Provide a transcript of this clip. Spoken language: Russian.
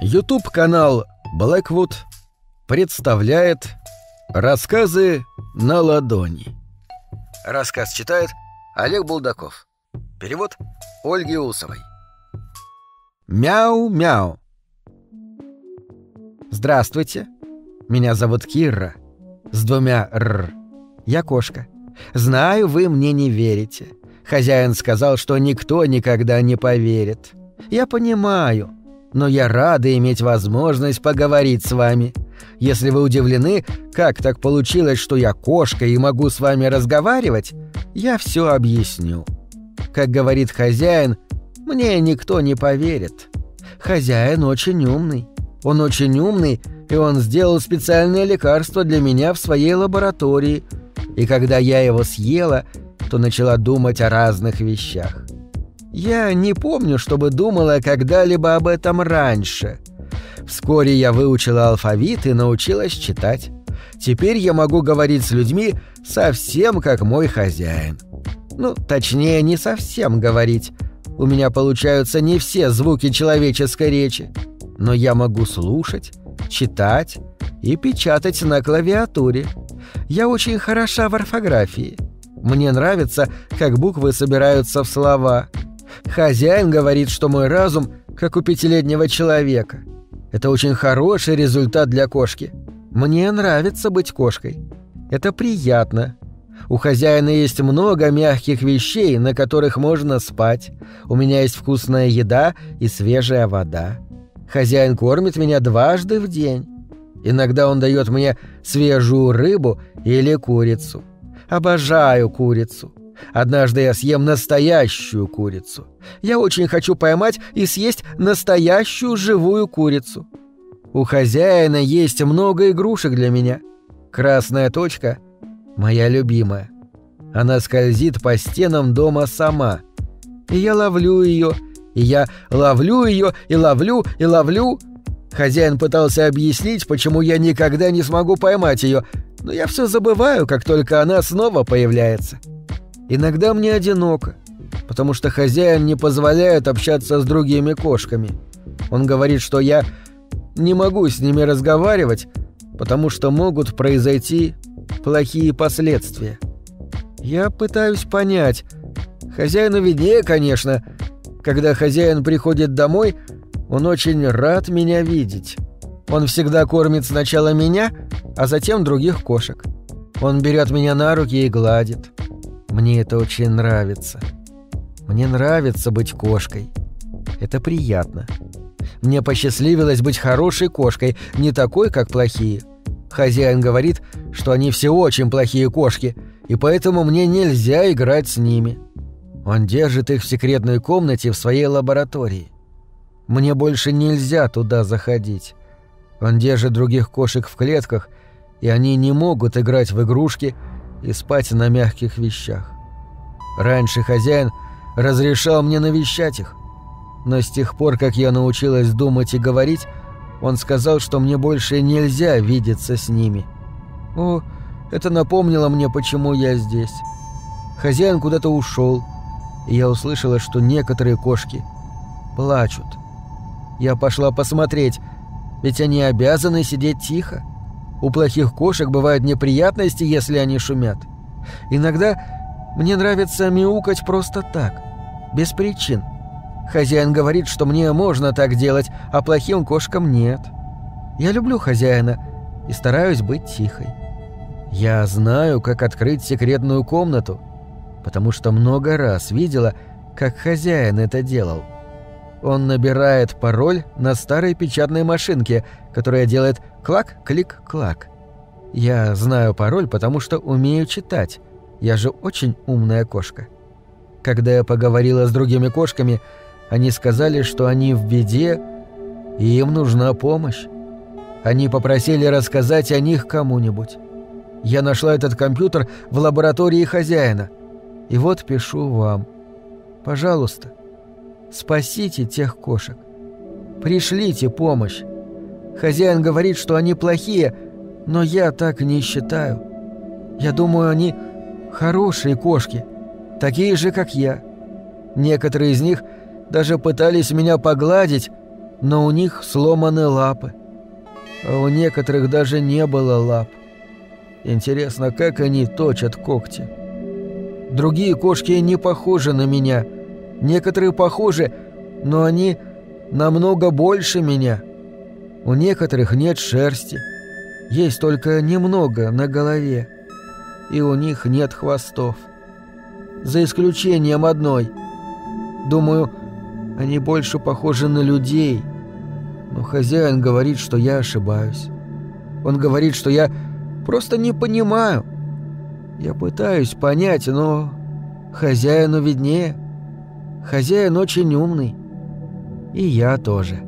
YouTube-канал Blackwood представляет Рассказы на ладони. Рассказ читает Олег Булдаков. Перевод Ольги Усовой. Мяу-мяу. Здравствуйте. Меня зовут Кирра. С двумя «р». Я кошка. Знаю, вы мне не верите. Хозяин сказал, что никто никогда не поверит. Я понимаю но я рада иметь возможность поговорить с вами. Если вы удивлены, как так получилось, что я кошка и могу с вами разговаривать, я все объясню. Как говорит хозяин, мне никто не поверит. Хозяин очень умный. Он очень умный, и он сделал специальное лекарство для меня в своей лаборатории. И когда я его съела, то начала думать о разных вещах. Я не помню, чтобы думала когда-либо об этом раньше. Вскоре я выучила алфавит и научилась читать. Теперь я могу говорить с людьми совсем как мой хозяин. Ну, точнее, не совсем говорить. У меня получаются не все звуки человеческой речи. Но я могу слушать, читать и печатать на клавиатуре. Я очень хороша в орфографии. Мне нравится, как буквы собираются в слова — Хозяин говорит, что мой разум как у пятилетнего человека. Это очень хороший результат для кошки. Мне нравится быть кошкой. Это приятно. У хозяина есть много мягких вещей, на которых можно спать. У меня есть вкусная еда и свежая вода. Хозяин кормит меня дважды в день. Иногда он дает мне свежую рыбу или курицу. Обожаю курицу. Однажды я съем настоящую курицу. Я очень хочу поймать и съесть настоящую живую курицу. У хозяина есть много игрушек для меня. Красная точка — моя любимая. Она скользит по стенам дома сама. И я ловлю ее, и я ловлю ее, и ловлю, и ловлю. Хозяин пытался объяснить, почему я никогда не смогу поймать ее, но я все забываю, как только она снова появляется. Иногда мне одиноко, потому что хозяин не позволяет общаться с другими кошками. Он говорит, что я не могу с ними разговаривать, потому что могут произойти плохие последствия. Я пытаюсь понять. Хозяину виднее, конечно. Когда хозяин приходит домой, он очень рад меня видеть. Он всегда кормит сначала меня, а затем других кошек. Он берет меня на руки и гладит. Мне это очень нравится. Мне нравится быть кошкой. Это приятно. Мне посчастливилось быть хорошей кошкой, не такой, как плохие. Хозяин говорит, что они все очень плохие кошки, и поэтому мне нельзя играть с ними. Он держит их в секретной комнате в своей лаборатории. Мне больше нельзя туда заходить. Он держит других кошек в клетках, и они не могут играть в игрушки, и спать на мягких вещах. Раньше хозяин разрешал мне навещать их, но с тех пор, как я научилась думать и говорить, он сказал, что мне больше нельзя видеться с ними. О, это напомнило мне, почему я здесь. Хозяин куда-то ушел, и я услышала, что некоторые кошки плачут. Я пошла посмотреть, ведь они обязаны сидеть тихо. У плохих кошек бывают неприятности, если они шумят. Иногда мне нравится мяукать просто так, без причин. Хозяин говорит, что мне можно так делать, а плохим кошкам нет. Я люблю хозяина и стараюсь быть тихой. Я знаю, как открыть секретную комнату, потому что много раз видела, как хозяин это делал. Он набирает пароль на старой печатной машинке, которая делает клак-клик-клак. Я знаю пароль, потому что умею читать. Я же очень умная кошка. Когда я поговорила с другими кошками, они сказали, что они в беде и им нужна помощь. Они попросили рассказать о них кому-нибудь. Я нашла этот компьютер в лаборатории хозяина. И вот пишу вам. Пожалуйста, Спасите тех кошек. Пришлите помощь. Хозяин говорит, что они плохие, но я так не считаю. Я думаю, они хорошие кошки, такие же, как я. Некоторые из них даже пытались меня погладить, но у них сломаны лапы. А у некоторых даже не было лап. Интересно, как они точат когти? Другие кошки не похожи на меня. Некоторые похожи, но они намного больше меня. У некоторых нет шерсти. Есть только немного на голове. И у них нет хвостов. За исключением одной. Думаю, они больше похожи на людей. Но хозяин говорит, что я ошибаюсь. Он говорит, что я просто не понимаю. Я пытаюсь понять, но хозяину виднее. Хозяин очень умный. И я тоже.